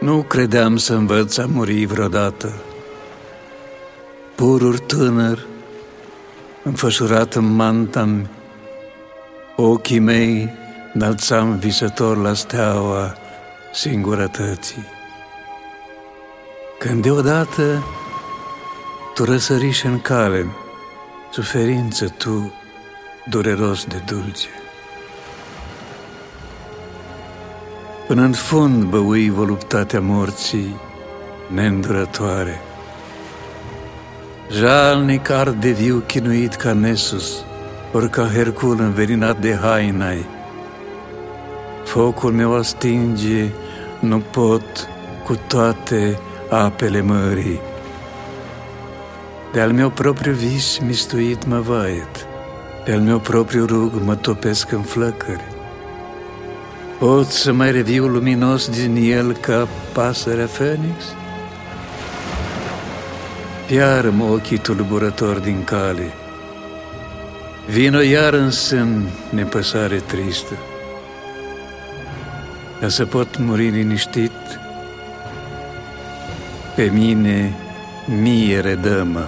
Nu credeam să învăț a muri vreodată. Purur tânăr, înfășurat în manta ochii mei înălțam visător la steaua singurătății. Când deodată tu răsăriși în cale, suferință tu, dureros de dulce. Până în fund băui voluptatea morții neîndurătoare. Jalnic de viu chinuit ca Nesus, ori ca Hercul înveninat de hainai. Focul meu stinge, nu pot cu toate apele mării. De-al meu propriu vis mistuit mă văiet, de-al meu propriu rug mă topesc în flăcări. Pot să mai reviu luminos din el ca pasărea Fenix? Iar-mă ochii tulburători din cale. Vino iar în sân nepăsare tristă. Ca să pot muri liniștit, pe mine mie redămă